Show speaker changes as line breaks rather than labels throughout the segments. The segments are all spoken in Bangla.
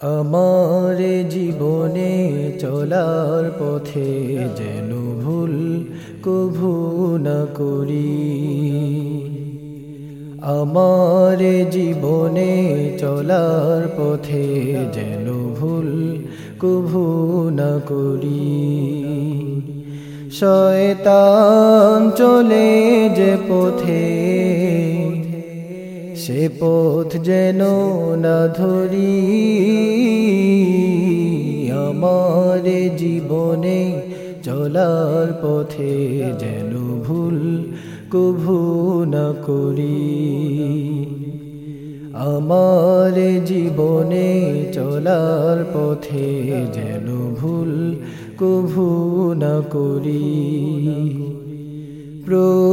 আমার জীবনে চলার পথে যেন ভুল কভু না করি। আমার জীবনে চলার পথে যেন ভুল কভু না করি। শয়তান চলে যে পথে সে পথ যেন না ধরি, আমার জীবনে চলার পথে যেন ভুল কভু না করি। আমার জীবনে চলার পথে যেন ভুল কভু না করি। প্রভু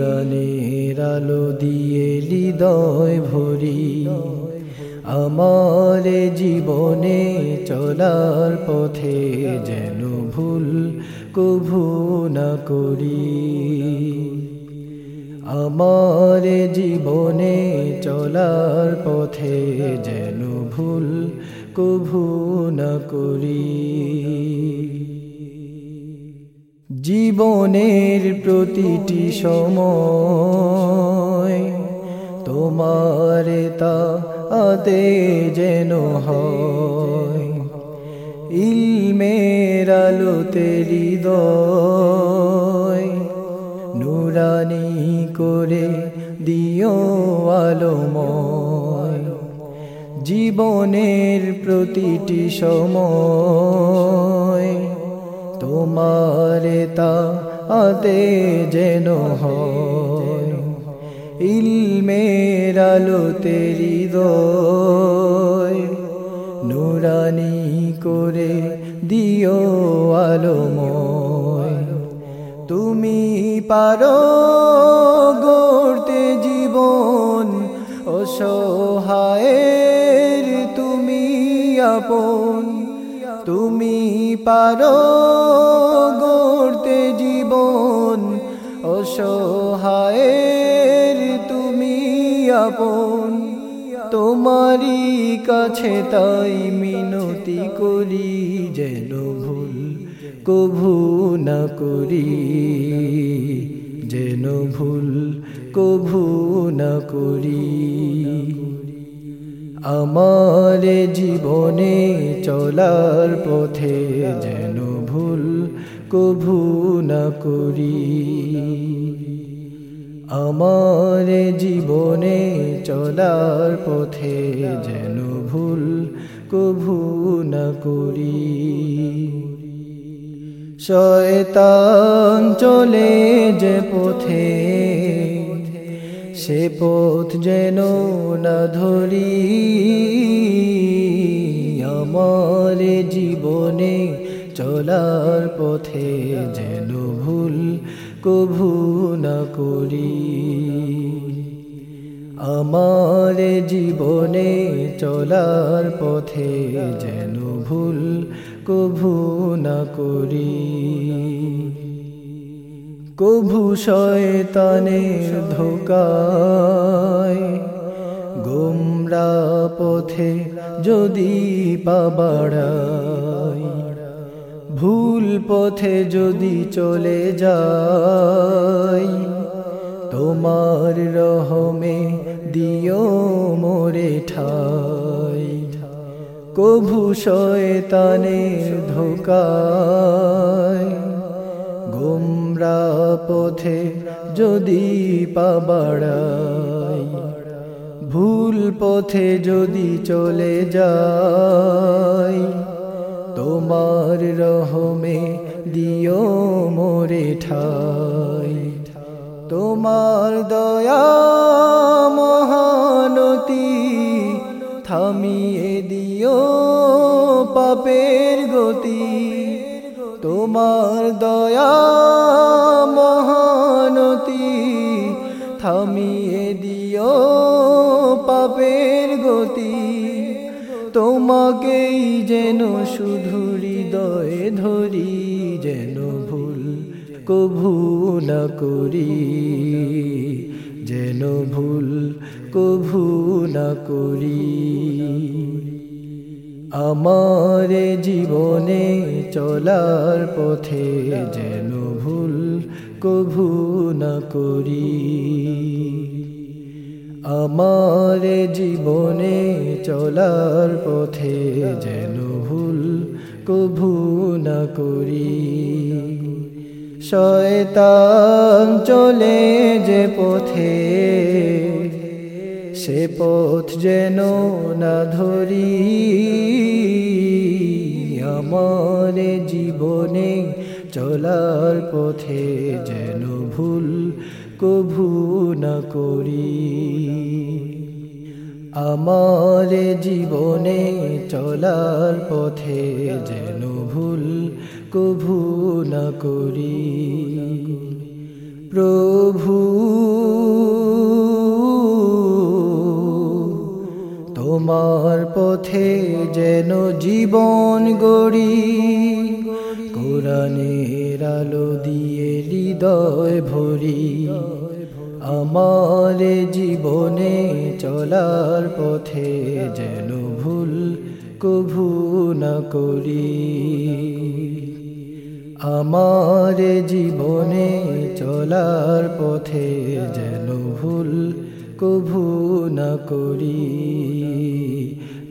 কোরআনের আলো দিয়ে হৃদয় ভরি। আমার জীবনে চলার পথে যেন ভুল কভু না করি। আমার জীবনে চলার পথে যেন ভুল কভু না করি। জীবনের প্রতিটি সময় তোমার তা আতে যেন হয়। ইলমের আলোতে হৃদয় নুরানি করে দিও আলোময়। জীবনের প্রতিটি সময় তোমার তা আতে যেন হয়। ইলমের আলোতে হৃদয় নুরানি করে দিও আলোময়। তুমি পারো গড়তে জীবন, অসহায়ের তুমি আপন। তুমি পারো গড়তে জীবন, অসহায়ের তুমি আপন। তোমারই কাছে তাই মিনতি করি যেন ভুল, কভু না করি যেন ভুল, কভু না করি। আমার জীবনে চলার পথে যেন ভুল কভু না করি। আমার জীবনে চলার পথে যেন ভুল কভু না করি। শয়তান চলে যে পথে সে পথ যেন না ধরি, আমার জীবনে চলার পথে যেন ভুল কভু না করি। আমার জীবনে চলার পথে যেন ভুল কভু না করি। কভু শয়তানের ধোকায়। গোমরা পথে যদি পাবাড়াই ভুল পথে যদি চলে যাই তোমার রহমে দিও মোরে ঠাই। কভু শয়তানের ধোকায়, গোমরা পথে যদি পাবাড়াই, ভুল পথে যদি চলে যাই, তোমার রহমে দিও মোরে ঠাই। তোমার দয়া মহানতি থামিয়ে দিও পাপের গতি। তোমার দয়া তোমাকেই যেন শুধু হৃদয়ে ধরি, যেন ভুল কভু না করি, যেন ভুল কভু না করি। আমার জীবনে চলার পথে যেন ভুল কভু না করি। আমার জীবনে চলার পথে যেন ভুল কভু না করি। শয়তান চলে যে পথে, সে পথ যেন না ধরি। আমার জীবনে চলার পথে যেন ভুল কভু না করি। আমার জীবনে চলার পথে যেন ভুল কভু না করি। প্রভু, তোমার পথে যেন জীবন গড়ি, কোরআনের আলো দিয়ে হৃদয় ভরি। আমার জীবনে চলার পথে যেন ভুল কভু না করি। আমার জীবনে চলার পথে যেন ভুল কভু না করি।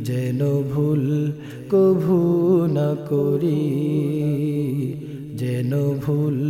যেন ভুল কভু না করি। যেন ভুল